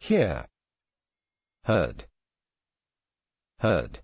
Here, Heard. Heard.